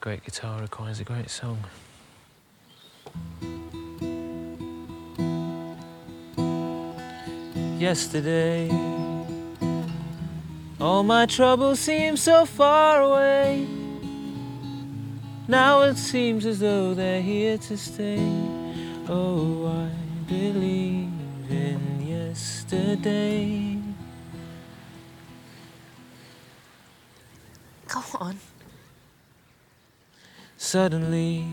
Great guitar requires a great song. Yesterday, all my troubles seemed so far away. Now it seems as though they're here to stay. Oh, I believe in yesterday. Go on. Suddenly,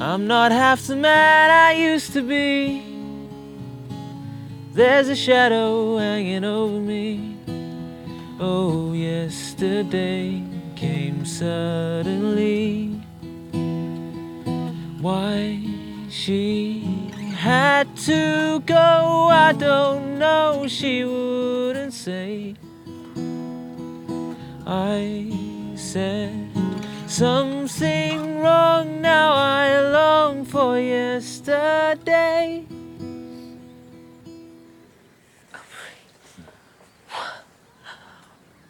I'm not half the man I used to be. There's a shadow hanging over me. Oh, yesterday came suddenly. Why she had to go, I don't know. She wouldn't say. I said something wrong. Now I long for yesterday.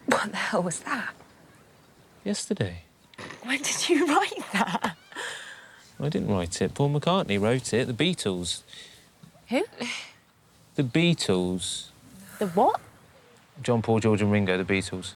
What the hell was that? Yesterday. When did you write that? I didn't write it. Paul McCartney wrote it. The Beatles. Who? The Beatles. The what? John, Paul, George, and Ringo. The Beatles.